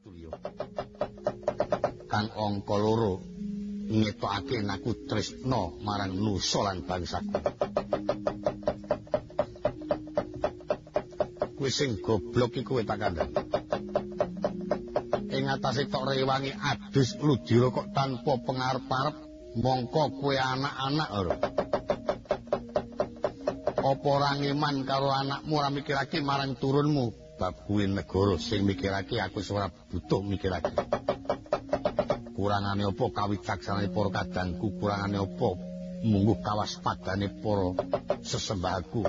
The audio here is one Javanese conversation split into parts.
Patulyo. Kang angka loro ngetokake aku tresna marang nusa lan bangsaku. Kuwi sing goblok iku kowe tak kandhani. Ing atase tok rewangi adus ludira kok tanpa pengarep-arep mongko kowe anak-anak ora. Apa ora ngeman karo anakmu ora mikirake marang turunmu bab kuwi negara sing mikirake aku ora butuh mikirake. kurangane apa kawicaksanane para kadangku kurangane apa mungguh kawaspadane para sesembahku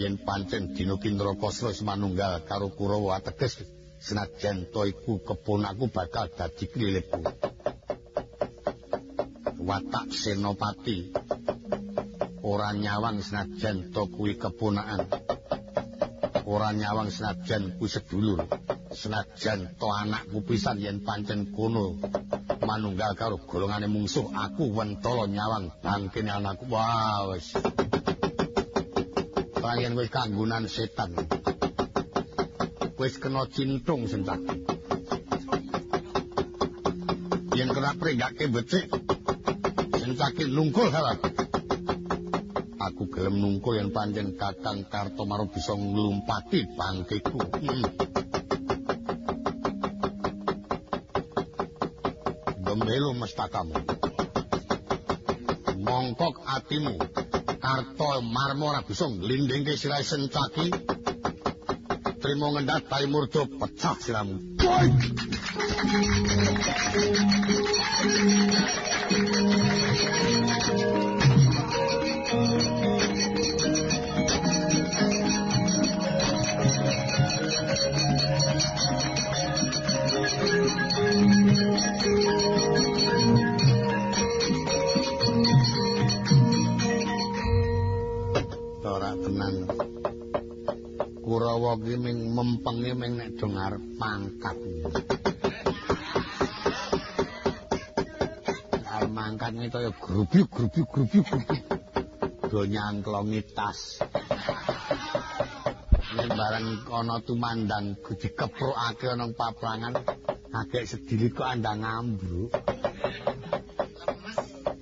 yen pancen dina kindrakasra manunggal karo kurawa ateges senajan to iku keponakku bakal dadi klilipku watak senopati ora nyawang senajan to kuwi keponakan ora nyawang senajan kuwi sedulur. Senajan to anakku pisan yen pancen kono. Manunggal karo golongane mungsuh aku wentala nyawang bangkene anakku. Wah wis. Pangen wis kanggunan setan. Wis kena cintung sentak yen kena pringgake becik sencake nungkul salah aku gelem nungkul yen pancen Kakang Kartomaro bisa nglumpati bangkeku hmm. gembelo mestakamu. Mongkok atimu, karto marmora bisa ngelindingke sirai sencaki, terima ngendat tai murdo pecah siramu. Boik! ki ming nek do ngarep pangkat. Arep mangkat ngene kaya grubi grubi grubi grubi. Do nyangklongi tas. Nek bareng ana tumandang dikeprokake ana paprangan agek sedilit kok andang ambruk.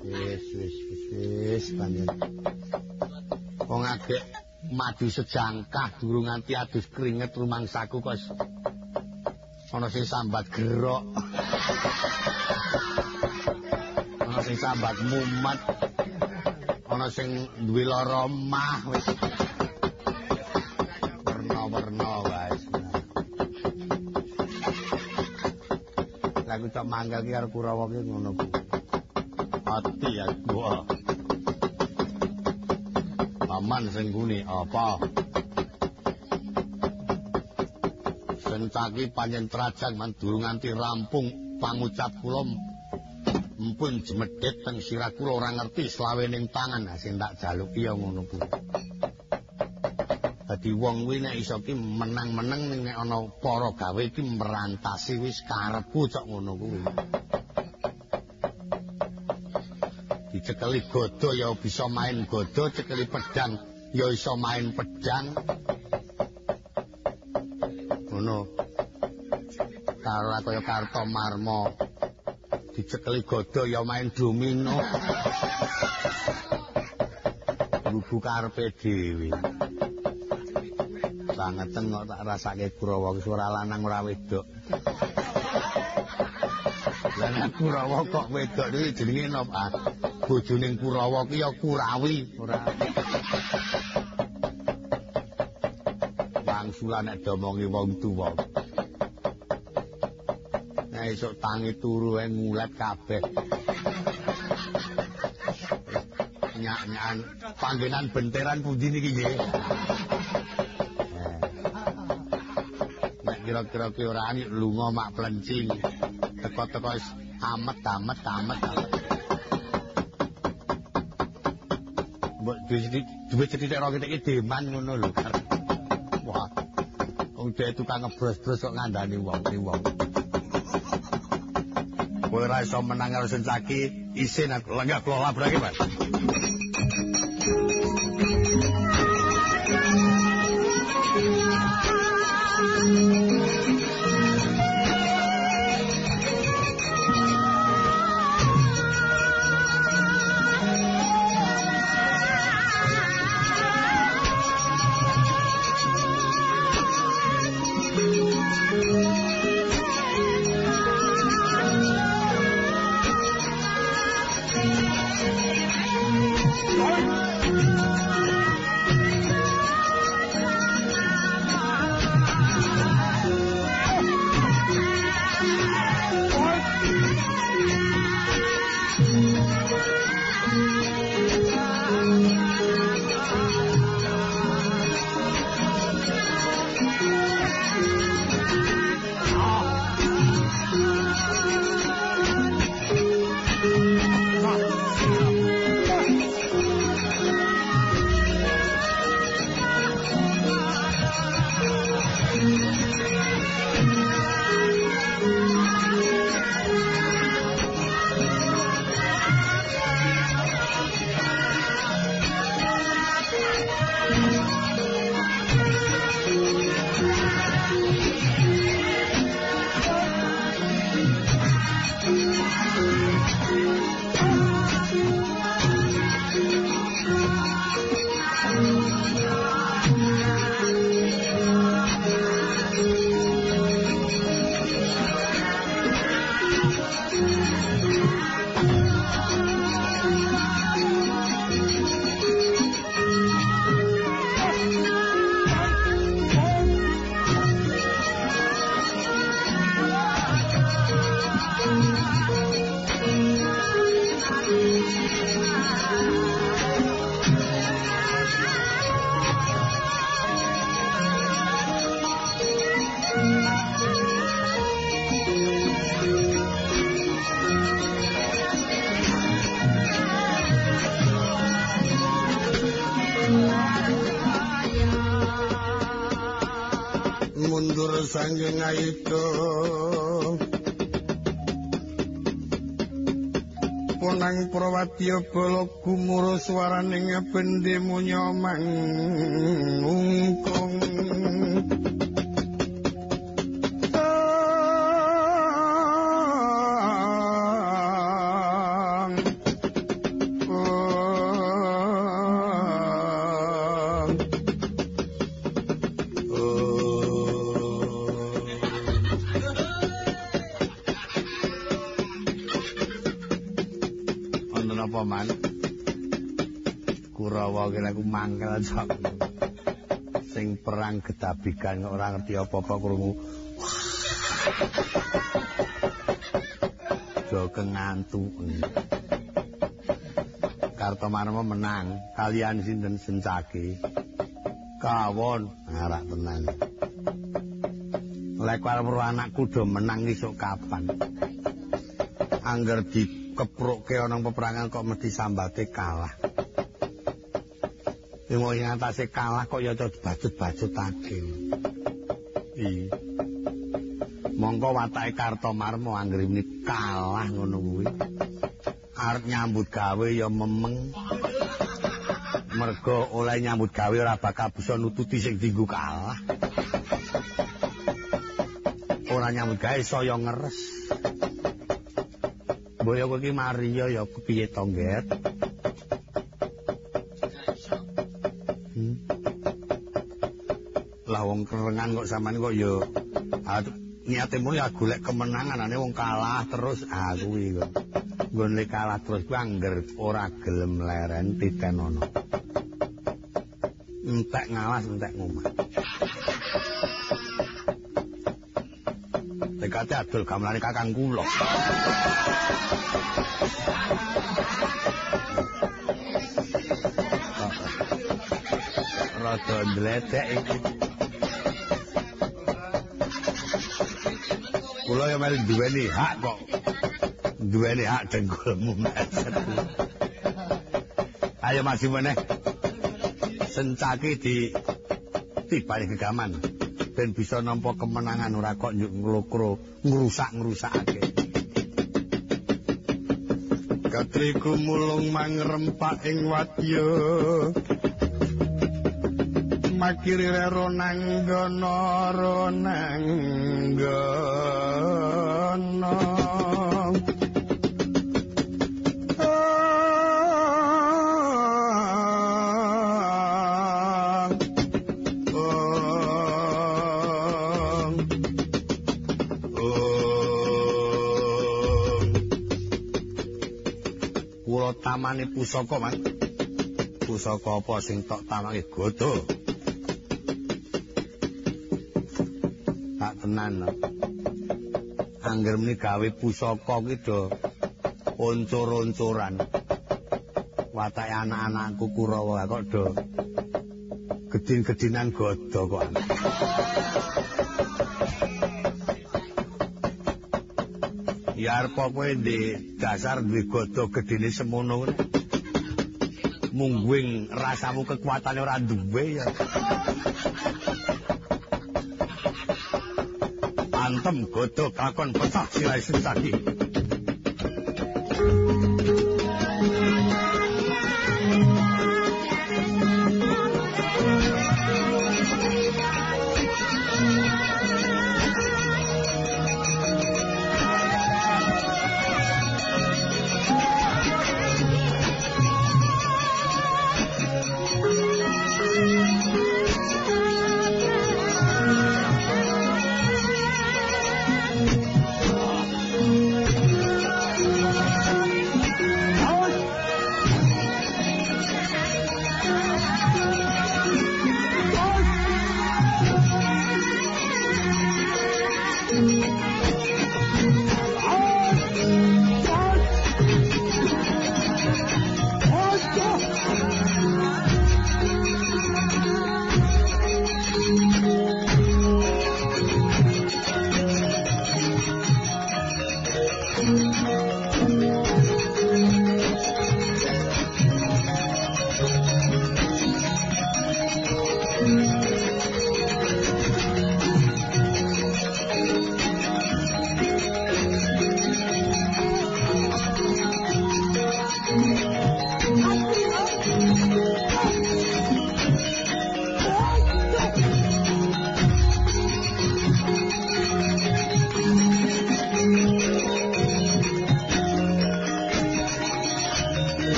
Wis wis wis panjen. Wong agek madu sejangkah durung nganti adus keringet rumangsaku kok ana sing sambat gerok. Ana sing sambat mumet. Ana sing duwe lara mah wis. Werna-werna wis lagu cok manggal ki karo Kurawa ki ngono ku ati ya gua paman sing guni apa? Sencaki panjen trajan man durung nganti rampung pangucap kula mpun jemedhit teng sirah kula ora ngerti slawe ning tangan sing tak jaluki ya ngono kuwi dadi wong kuwi nek iso ki menang-meneng nek ana para gawe ki merantasi wis karepku cok ngono kuwi dicekeli godo ya bisa main godo, cekeli pedang ya iso main pedang. Ngono. Karo kaya karto marmo. Dicekeli godo ya main domino. Bubu karepe dhewe. Sangeten kok tak rasake Kurawa suara lanang ora wedok. Lah Kurawa kok wedok iki jenenge napa? Bojoning Kurawa ki ya Kurawi ora. Wangsulan nek domongi wong tuwa. Nah esuk tangi turu ae ngulet kabeh. Nyak-nyakan panggenan benteran pundi niki nggih. Nek kira-kira ki ora ani lunga mak plencing. Teko-teko amet amet amet amet. Duwe cedhik ora ketek deman ngono lho. Wah. Wong dhek tukang ngebros-bros kok ngandani wong iki wong. Kowe ora iso menang karo sencaki, isin aku lenggah kula labrake, Mas. Punang prawadya bala gumura swaraning bendhe munyomang ungkung mangkel cok. Sing perang getabikan ora ngerti apa-apa krungu. Jo kengantu. Kartomarma menang kalian sinten sencaki. Kawon ngarak tenan. Lek karo anakku do menang isuk kapan? Angger dikeprukke ana peperangan kok mesti sambate kalah. Sing wong ngatasé kalah kok ya bajut-bajutake. Iya. Monggo watake Kartomarma anggere kalah ngono kuwi. Arep nyambut gawe ya memeng. Mergo oleh nyambut gawe ora bakal bisa nututi sing dinggo kalah. Ora nyambut gawe saya ngeres. Boyo kowe iki Maria ya kepiye to, wong kerengan kok sampean kok ya niate mung ya golek kemenangan ane wong kalah terus. Ah kuwi kok. Nggone kalah terus kuwi angger ora gelem leren titenono entek ngawas entek ngomah Dekate adol gamelane kakang kula. Rada ndletek iki. kula ya mel duweni hak kok. Duweni hak dengkulmu. Ayo masih meneh. Sencaki di tibane gegaman ben bisa nampa kemenangan ora kok nglokro ngrusak-ngrusakake. Katriku mulung mangrempak ing wadya. makiri rero nanggono ro nanggono tamane pusaka, Mas. Pusaka apa sing tok tamange godo? Tak tenan. Angger meni gawe pusaka ki do oncor-oncoran. Watake anak-anakku Kurawa kok do gedin-gedinan godo kok. Ya arep kowe ndek dasar duwe godho gedene semono mungguing rasamu kekuatane ora duwe ya. Antem godho kakon pecah sirai sesaki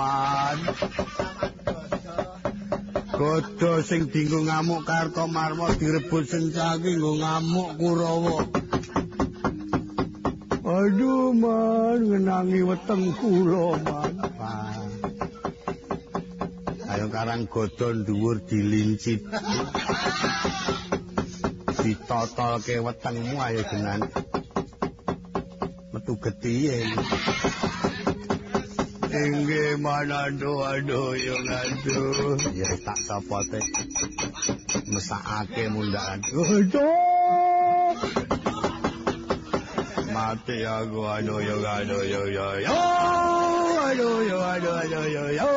man. Godo sing dinggo ngamuk karto marmo direbut sencaki nggo ngamuk kurawa. Aduh man ngenangi weteng kula man. Ayo karang godo dhuwur dilincip ditotol ke wetengmu ayo genan getihe. Inggih manado aduh yo ngadu. Ya tak sapa teh. Mesakake mundakan. Aduh. Mati aku aduh yo aduh yo yo yo. Aduh yo aduh aduh yo yo.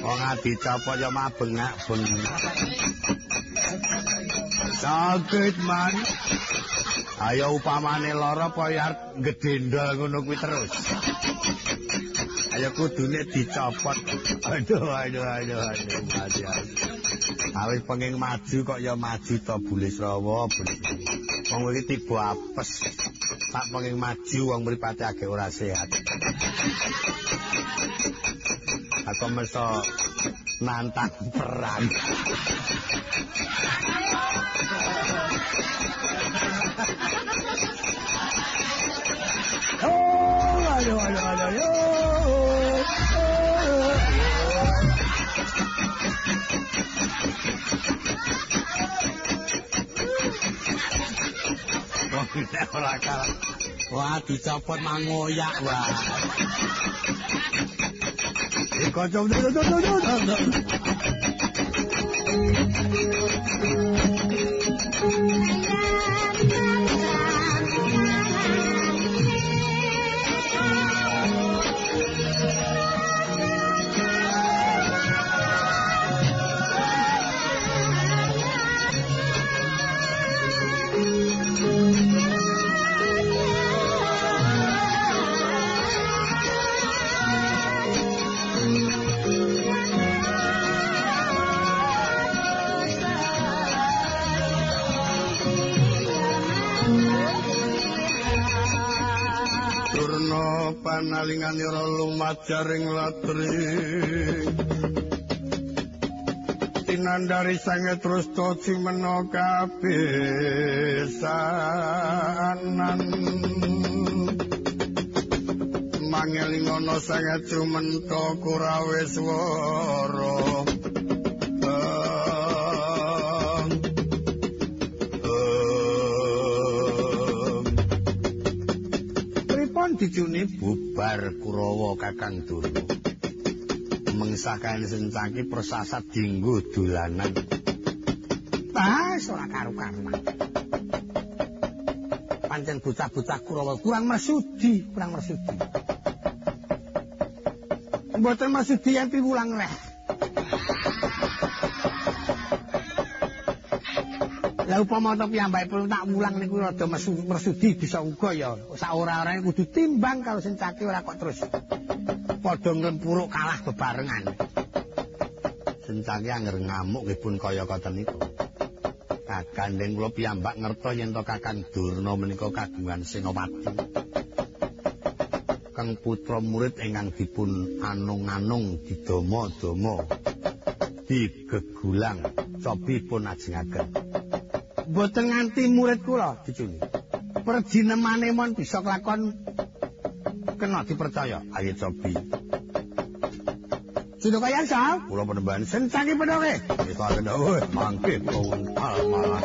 Wong ati copot yo mabeng nak Sakit man. Ayo upamane lara apa gedendol ngono kuwi terus. Ayo kudune dicopot. Aduh aduh aduh aduh mati. Awis pengen maju kok ya maju to bulis rawa. Wong iki tiba apes. Tak pengen maju wong mripate agek ora sehat. Aku meso nantang perang. Oh, aduh, aduh, aduh, aduh. Wah, dicopot mangoyak, 快走走走走走走走走 tinandari sange terus toci meno kabesanan mangelingono sange cumen to kurawe swara dijune bubar Kurawa Kakang Durna. Mengsahkan sencaki persasat dinggo dolanan. Pas ora karo-karuan. Pancen bocah-bocah Kurawa kurang mesudi, kurang mesudi. Mboten mesudi yen piwulang reh. Lah upama to piyambakipun tak mulang niku rada mesudi bisa uga ya. Sak ora-orane kudu timbang kalau sing cake ora kok terus padha nglempuruk kalah bebarengan. Sencake anger ngamuk nggih pun kaya koten niku. Kakandeng kula piyambak ngertos yen to Kakang Durna menika kagungan Senopati. Kang putra murid ingkang dipun anung-anung didama-dama digegulang cobi pun ajengaken. Boten nganti murid kula dicuni. Perjinemane mon bisa kelakon kena dipercaya. Ayo cobi. Sudah kaya sah? Kula penemban sencangi pedoke. Kita ada mangke kawun malah.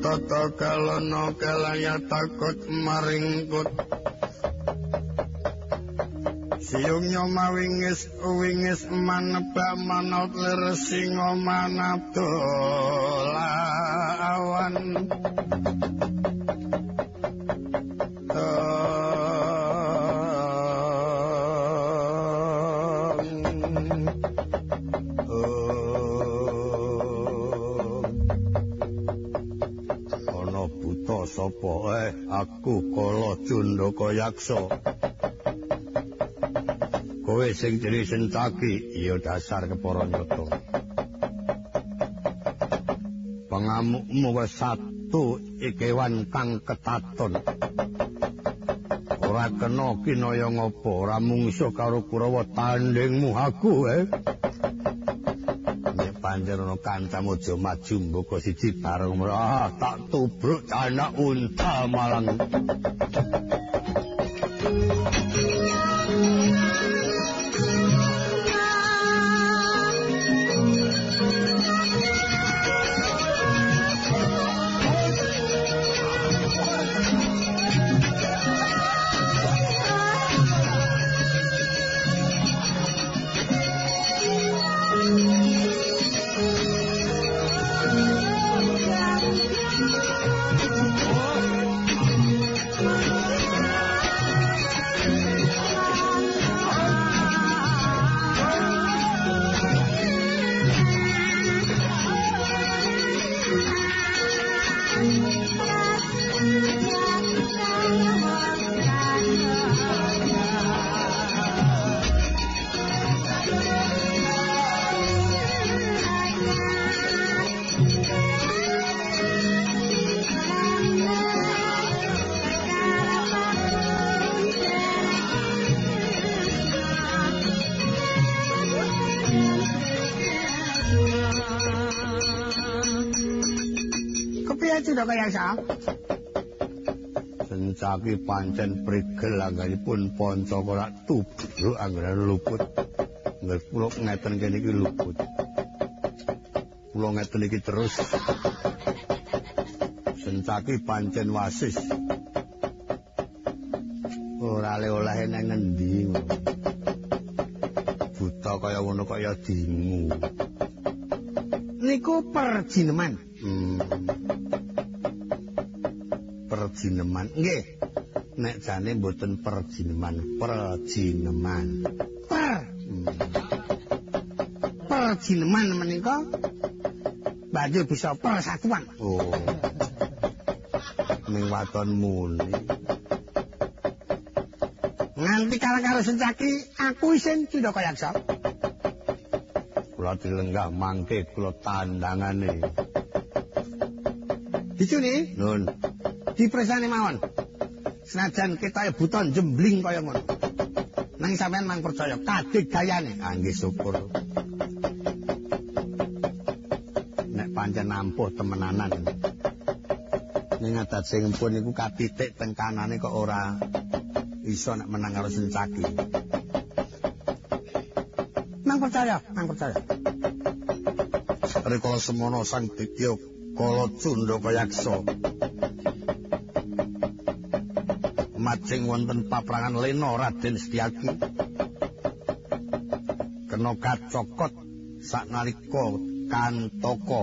Kalana kalaya takut maringkut. Siung nyoma wingis wingis maneba manot lir singo manabdolawan sapa eh aku kala jundaka yaksa kowe sing jenenge sencaki iya dasar kepara nyata. Pangamukmu wis satu ikewan kang ketaton. Ora kena kinaya ngapa ora mungsuh karo kurawa tandingmu aku eh panjenengan kancamu aja maju mboko siji bareng ah tak tubruk anak unta malang Yaksa? Sencaki pancen prigel anggalipun panca kala tubruk anggaran luput. Nggih kula ngeten kene iki luput. Kula ngeten iki terus. Sencaki pancen wasis. Ora oleh-oleh nang ngendi Buta kaya ngono kaya dingu. Niku perjineman. Hmm. Perjineman. Nggih. Nek jane mboten perjineman, perjineman. Per. Hmm. Perjineman menika banjur bisa persatuan. Oh. Ning waton muni. Nganti karo-karo sencaki aku isin cindaka yaksa. Kula dilenggah mangke kula tandangane. Dicuni? Nun. Dipresani mawon. Senajan kita buta jembling kaya ngono. Nang sampean mang percaya kadigdayane. Ah nggih syukur. Nek pancen nampuh temenanan. Ning adat sing pun iku katitik teng kanane kok ora iso nek menang karo sencaki. Mang percaya, mang percaya. Rikala semono sang Ditya kala Cundaka Yaksa. Majing wonten paprangan Lena Raden Setyaki. Kena kacokot saknalika kantaka.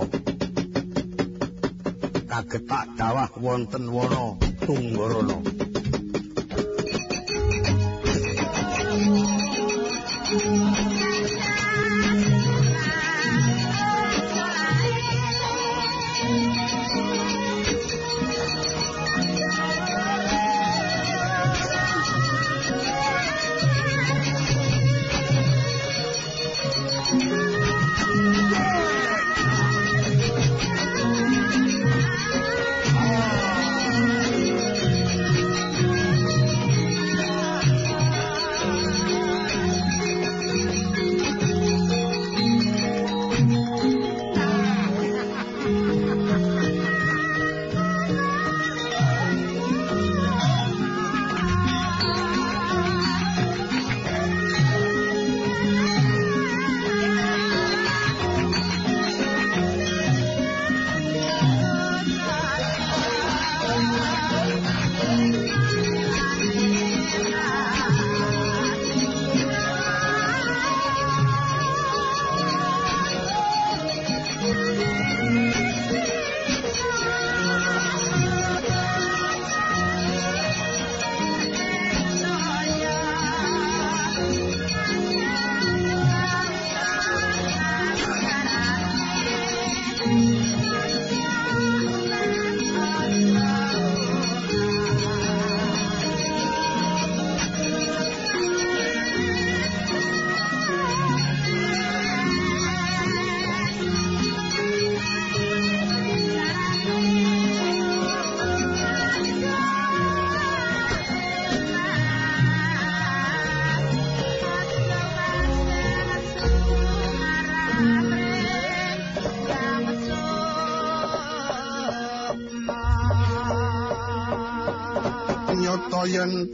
Kagetak dawah wonten wana Tunggarana.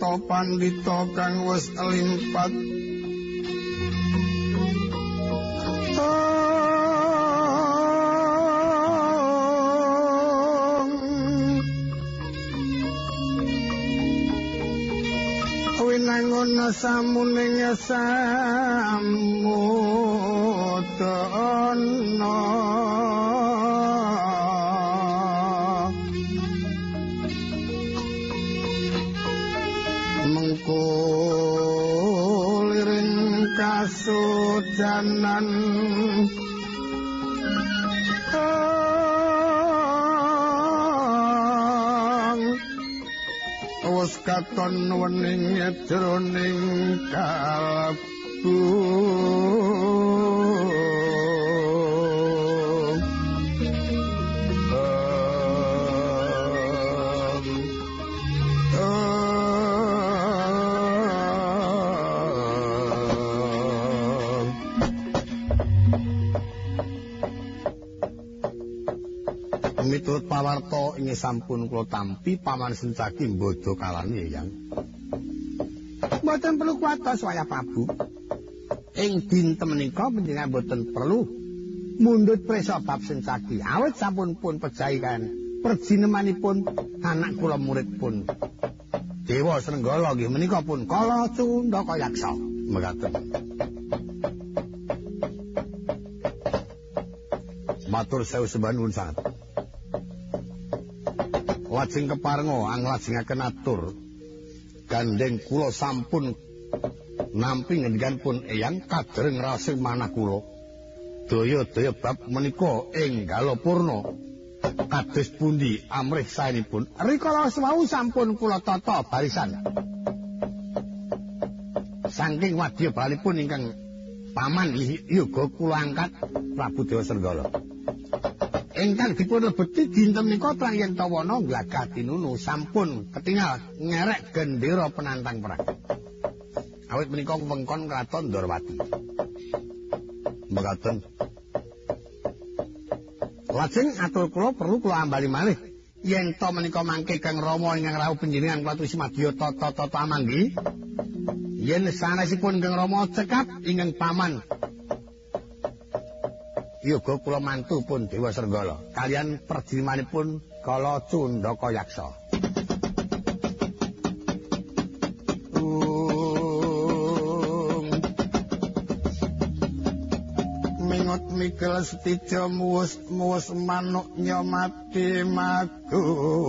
Yen to pandhita kang wis limpat winangun samuning samudana kasudanan Wes katon wening jroning kalbu warta ing sampun kula tampi paman sencaki bodho kalane yang. Mboten perlu kuatos wayah Prabu. Ing dinten menika panjenengan mboten perlu mundhut prisa bab sencaki. Awit sampun pun pejahi kan perjinemanipun anak kula murid pun. Dewa Srenggala nggih menika pun kala Cundaka Yaksa. Mekaten. Matur sewu sembah nuwun sanget. Lajeng keparenga anglajengaken atur gandeng kula sampun nampi ngendikanipun eyang kadreng rasing manah kula. Daya-daya bab menika ing Galapurna kados pundi amrih saenipun. Rikala wau sampun kula tata barisan. Saking wadya balipun ingkang paman yoga kula angkat Prabu Dewa Sergala. Ingkang dipun lebeti dinten menika Prayan Tawana glagah tinunu sampun ketingal ngerek gendera penantang perang. Awit menika wengkon kraton Ndorowati. Mekaten. Lajeng atur kula perlu kula ambali malih yen to menika mangke Kang Rama ingkang rawuh panjenengan kula tulis madya tata-tata amanggi. Yen sanesipun Kang Rama cekap ingkang paman yoga kula mantu pun Dewa Sergala kalian perjimanipun kala Cundaka Yaksa. Mingot mikil setija muus muus manuk nyomati magulingan.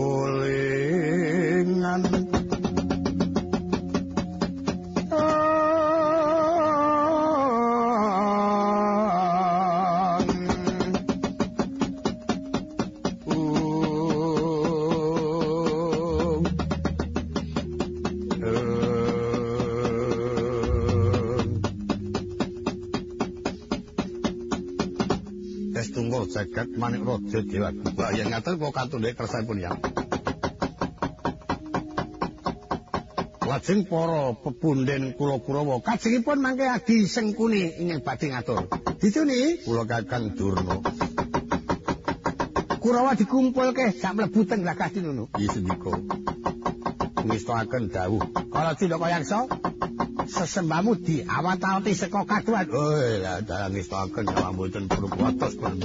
Jagat manik raja dewa kubayan ngaten kok katundhe kersanipun ya Lajeng para pepunden kula Kurawa kajengipun mangke adi sengkuni ingin badhe ngatur. Dituni kula Kakang Durna. Kurawa dikumpulke sak mlebu teng Lagah Tinunu. Iya sendika. Ngestakaken dawuh. Kala Cindaka Yaksa sesembahmu diawat-awati saka kaduan. Oh, dalang ngestakaken ya mboten perlu kuatos pun.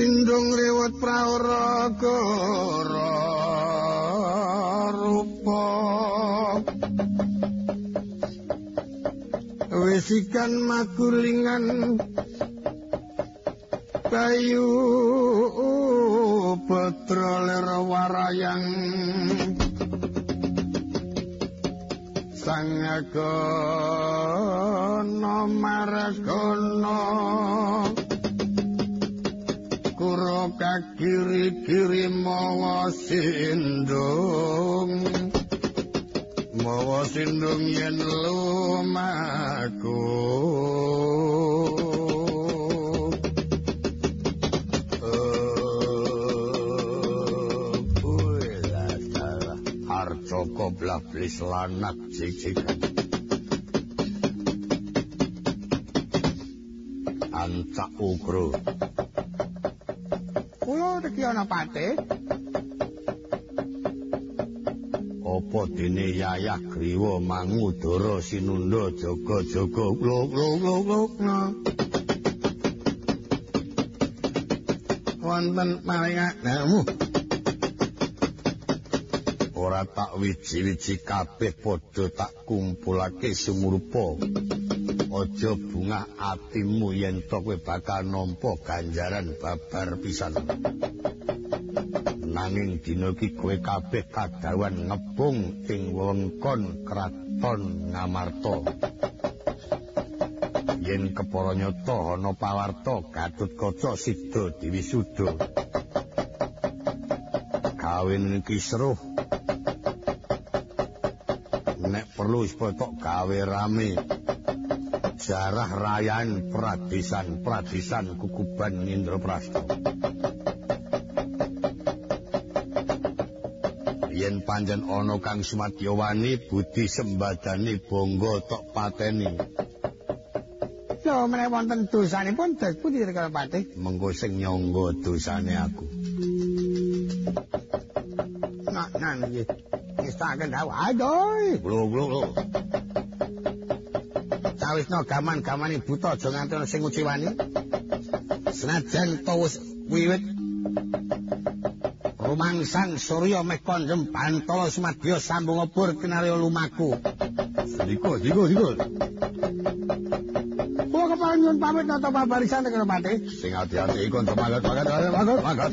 sindung lewat praoro rupa. Wisikan magulingan bayu petroler warayang sang agono maragono ora kakiri-kiri mawa sindung. Mawa sindung yen lumaku. Oh, koblah blis lanak cicikan Ancak ugro. Kula iki ana pate. Apa dene yayah griwa mangudara sinunda jaga-jaga lok-lok-lok Wonten maringamu. ora tak wiji-wiji kabeh padha tak kumpulake sumurupa aja bunga atimu yen to kowe bakal nampa ganjaran babar pisan. Nanging dina iki kowe kabeh kadawan ngebung ing wewengkon kraton Ngamarta. Yen kepara nyata ana pawarta Gatotkaca sida diwisuda kawin iki seruh. Perlu sepotok gawe rame jarah rayan pradisan kukuban Indraprasta yen panjen ana kang sumadyawani budi sembadani bangga tok pateni. Lho menawa wonten dosanipun dos pundi kala patih mengko sing nyangga dosane aku. Nak nang nggih. Ngestaken dawa adoy! Blo blo blo sawisna gaman-gamane buta aja nganti ana sing uciwani senajan to wis wiwit rumangsang surya meh kondem bantala sumadya sambung obor kinarya lumaku. Diko diko diko Kula kepala nyuwun pamit nata babarisan karo Pati. Sing ati-ati iku untuk magat magat magat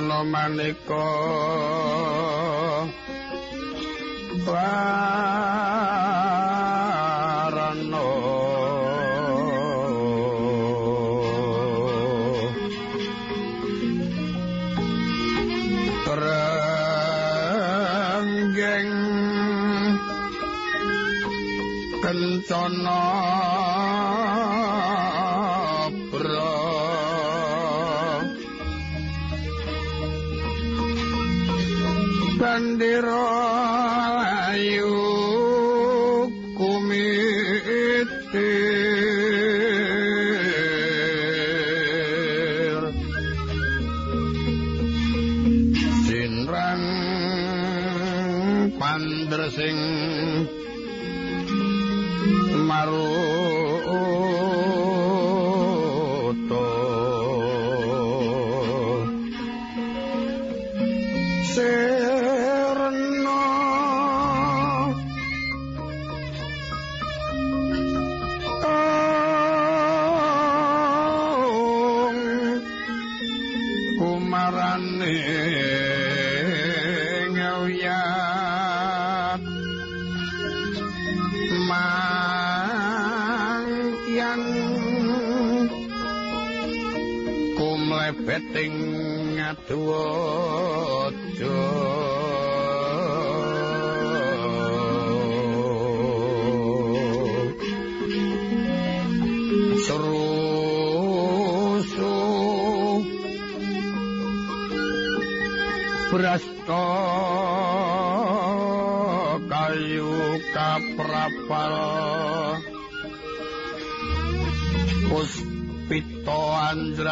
busana maneka warana renggeng kencana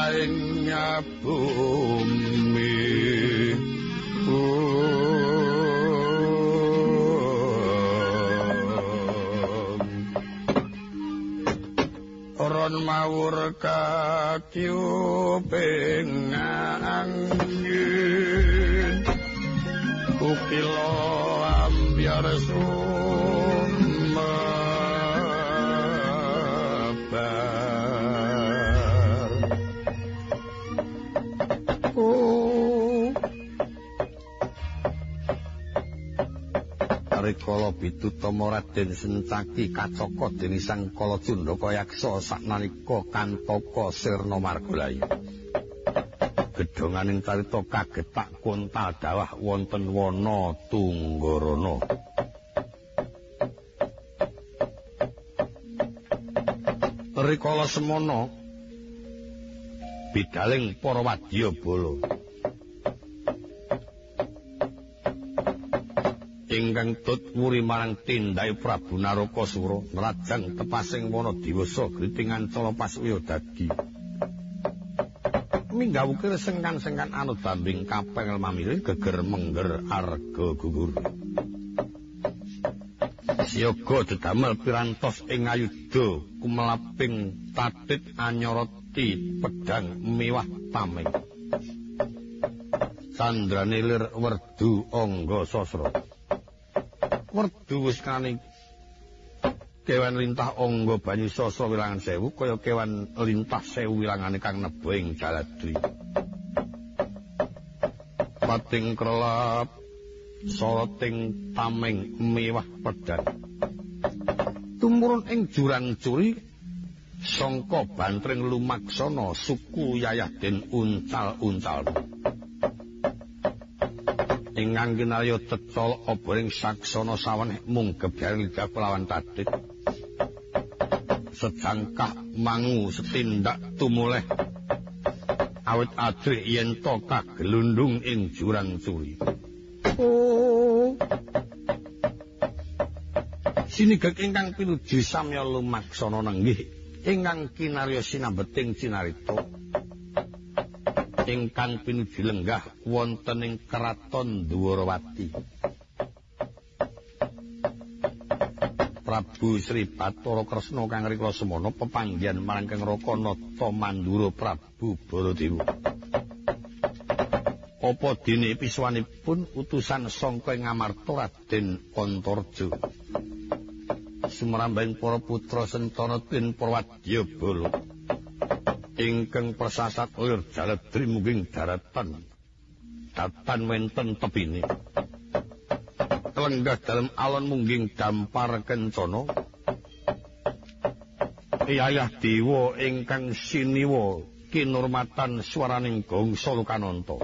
andraing bumi Ron mawur kakyuping angin Kukilo ambyar sumebar Rikala Bidutama Raden Sencaki kacaka dening Sang Kala Jundaka yaksa saknanika kantaka sirna margalayu. Gedhonganing carita kagetak kuntal dawah wonten wana tunggarana. Rikala semana bidaling para wadyabala ingkang tut wuri marang tindhake Prabu Narakasura nrajang tepasing wana diwasa gritingan cala paswiya dadi minggawuke sengkan-sengkan anut bambing kapengel mamilih geger mengger arga gugur. Siyaga dedamel pirantos ing ayuda kumelaping tatit anyoroti pedang miwah tameng Sandrane lir werdu angga sasra Werdu wis kani kewan lintah angga banyu sasra wilangan sewu kaya kewan lintah sewu wilangane kang nebo ing jaladri. Pating krelap soroting tameng mewah pedang tumurun ing jurang curi sangka bantring lumaksana suku Yayaden uncal-uncal ingkang kinarya tetol obring saksana sawen mung gebyaring lidah kelawan tatit sejangkah mangu setindak tumuleh. Awit adrih yen to kagelundung ing jurang curi Oh. Sinigek ingkang pinuju samya lumaksana nenggih. Ingkang kinarya sinambeting cinarita ingkang pinuju lenggah wonten ing kraton Dwarawati. Prabu Sri Bathara Kresna kang rikala semana pepanggihan marang Kang Rakanata Mandura Prabu Baladewa. apa dene piswanipun utusan sangka ing Amarta Raden Antarja. sumrambing para putra sentana tin Prawadya Bala ingkang persasat lir jaladri mungging daratan datan wenten tepine lenggah dalam alon mungging dampar kencana. Iyayah dewa ingkang siniwa kinurmatan swaraning gongsa lukananta